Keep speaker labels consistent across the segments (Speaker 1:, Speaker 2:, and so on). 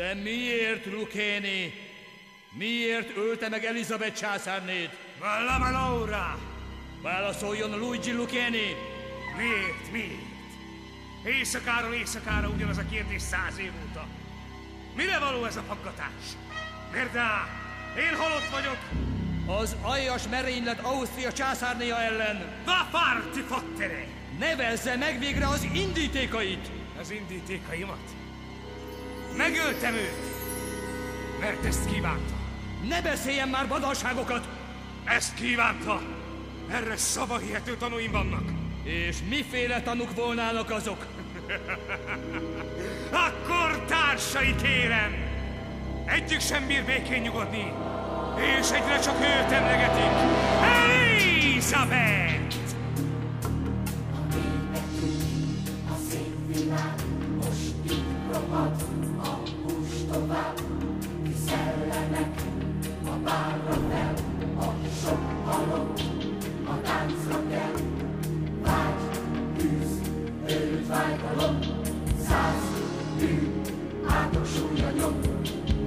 Speaker 1: De miért, Lukéni? Miért ölte meg Elizabeth császárnét?
Speaker 2: Vallama Laura!
Speaker 1: Válaszoljon Luigi Lukéni!
Speaker 2: Miért, miért? Éjszakáról éjszakára ugyanaz a kérdés száz év óta. Mire való ez a faggatás? Mirdá, én halott vagyok!
Speaker 1: Az aljas merénylet Ausztria császárnéja ellen!
Speaker 2: Va farti fottere!
Speaker 1: Nevezze meg végre az indítékait!
Speaker 2: Az indítékaimat? Megöltem őt! Mert ezt kívánta.
Speaker 1: Ne beszéljen már badalságokat!
Speaker 2: Ezt kívánta! Erre szavahihető tanúim vannak.
Speaker 1: És miféle tanuk volnának azok?
Speaker 2: Akkor társai kérem! Egyik sem bír békén nyugodni, és egyre csak őt emlegetik. Elizabeth!
Speaker 3: Vágyalom, száz bűn, átok súlya nyom,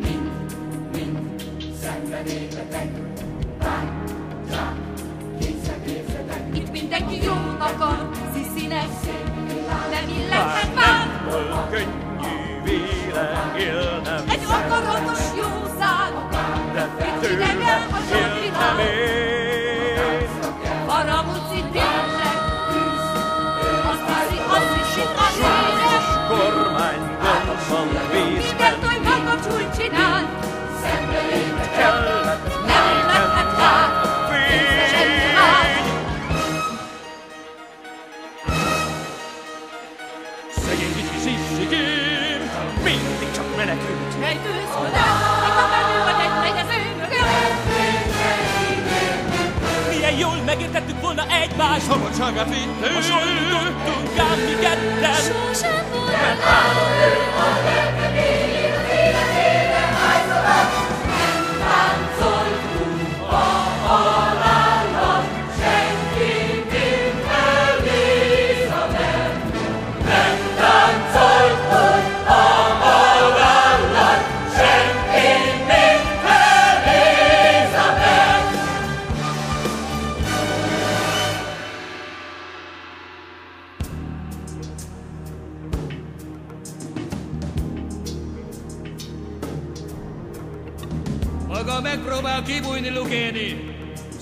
Speaker 3: mind, mind szenvedélyetek, vágy, csak, kényszer képzetek.
Speaker 4: Itt mindenki jó akar, sziszinek, nem illethet már.
Speaker 5: Könnyű véle élnem
Speaker 4: Egy akaratos jószág, mint a menő vagy egy megyező mögött.
Speaker 5: Milyen jól megértettük volna egymás szabadságát vittő. Hasonlítottunk ám mi ketten.
Speaker 4: Sosem volt
Speaker 1: Maga megpróbál kibújni, Lukéni!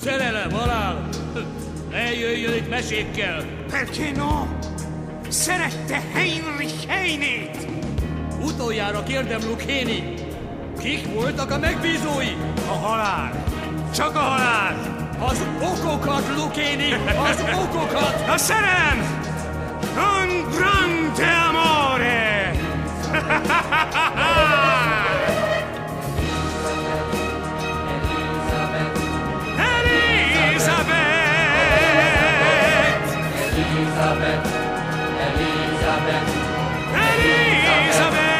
Speaker 1: Szerelem, halál! Ne jöjjön itt mesékkel!
Speaker 2: Perché no? Szerette Heinrich Heinét!
Speaker 1: Utoljára kérdem, Lukéni! Kik voltak a megbízói?
Speaker 2: A halál! Csak a halál!
Speaker 1: Az okokat, Lukéni! Az okokat!
Speaker 2: A szerelem!
Speaker 3: Elizabeth. Elizabeth.